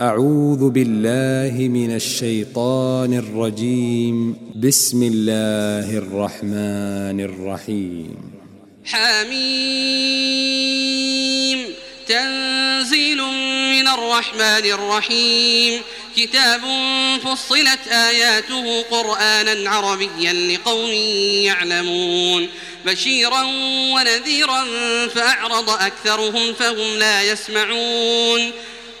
أعوذ بالله من الشيطان الرجيم. بسم الله الرحمن الرحيم. حميم. تنزيل من الرحمن الرحيم. كتاب فصلت آياته قرآنا عربيا لقوم يعلمون. بشيرا ونذيرا فأعرض أكثرهم فهم لا يسمعون.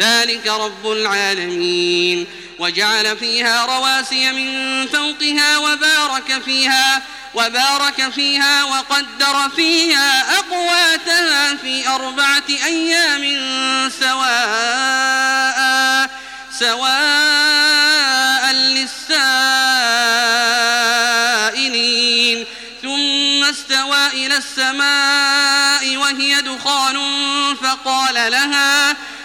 ذلك رب العالمين. وجعل فيها رواسي من فوقها وبارك فيها وبارك فيها وقدر فيها أقواتها في أربعة أيام سواء سواء للسائلين. ثم استوى إلى السماء وهي دخان فقال لها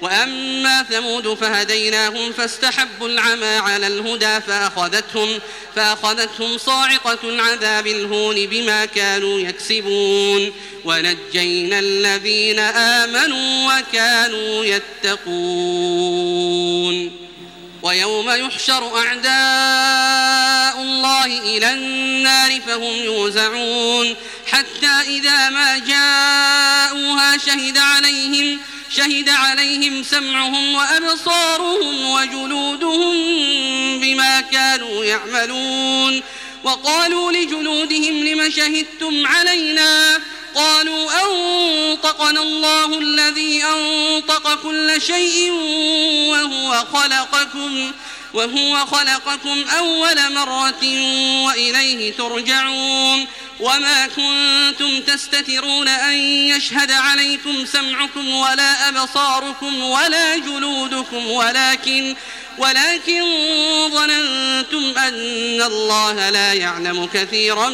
وأما ثمود فهديناهم فاستحبوا العمى على الهدى فأخذتهم فأخذتهم صاعقة العذاب الهون بما كانوا يكسبون. ونجينا الذين آمنوا وكانوا يتقون. ويوم يحشر أعداء الله إلى النار فهم يوزعون. حتى إذا ما جاءوها شهد عليهم شهد عليهم سمعهم وأبصارهم وجلودهم بما كانوا يعملون وقالوا لجلودهم لم شهدتم علينا قالوا أنطقنا الله الذي أنطق كل شيء وهو خلقكم وهو خلقكم أول مرة وإليه ترجعون وما كنتم تستترون أن يشهد عليكم سمعكم ولا أبصاركم ولا جلودكم ولكن ولكن ظننتم أن الله لا يعلم كثيرا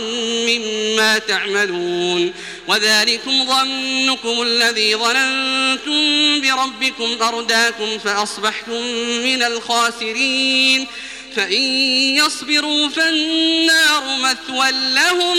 مما تعملون وذلكم ظنكم الذي ظننتم بربكم أرداكم فأصبحتم من الخاسرين فإن يصبروا فالنار مثوى لهم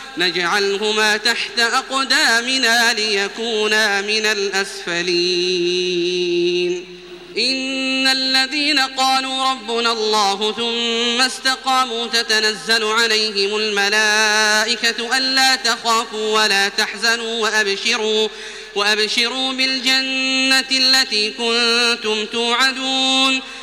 تحت أقدامنا ليكونا من الأسفلين. إن الذين قالوا ربنا الله ثم استقاموا تتنزل عليهم الملائكة ألا تخافوا ولا تحزنوا وأبشروا وأبشروا بالجنة التي كنتم توعدون.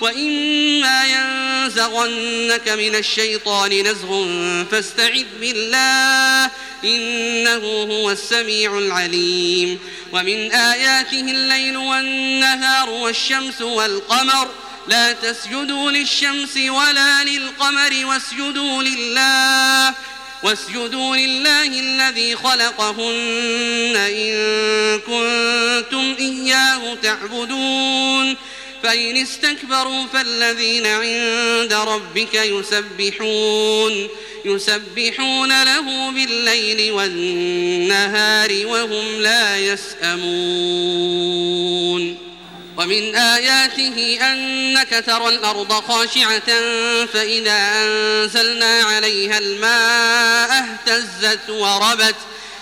وإما ينزغنك من الشيطان نزغ فاستعذ بالله إنه هو السميع العليم ومن آياته الليل والنهار والشمس والقمر لا تسجدوا للشمس ولا للقمر واسجدوا لله واسجدوا لله الذي خلقهن إن كنتم إياه تعبدون فإن استكبروا فالذين عند ربك يسبحون يسبحون له بالليل والنهار وهم لا يسأمون. ومن آياته أنك ترى الأرض خاشعة فإذا أنزلنا عليها الماء اهتزت وربت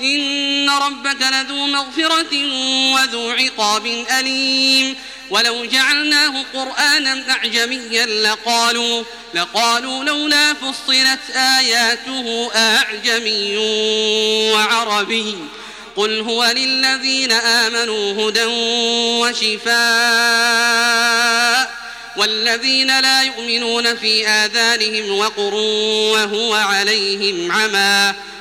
إن ربك لذو مغفرة وذو عقاب أليم. ولو جعلناه قرآنا أعجميا لقالوا لقالوا لولا فصلت آياته أعجمي وعربي. قل هو للذين آمنوا هدى وشفاء والذين لا يؤمنون في آذانهم وقر وهو عليهم عمى.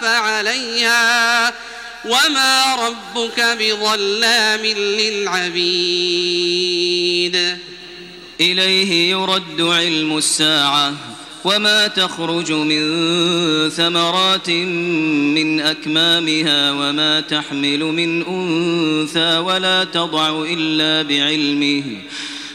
فعليها وما ربك بظلام للعبيد. إليه يرد علم الساعة وما تخرج من ثمرات من أكمامها وما تحمل من أنثى ولا تضع إلا بعلمه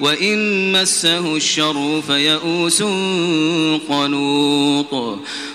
وإن مسه الشر فيئوس قنوط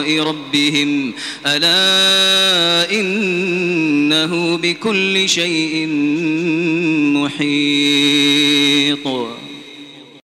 ربهم ألا إنه بكل شيء محيط.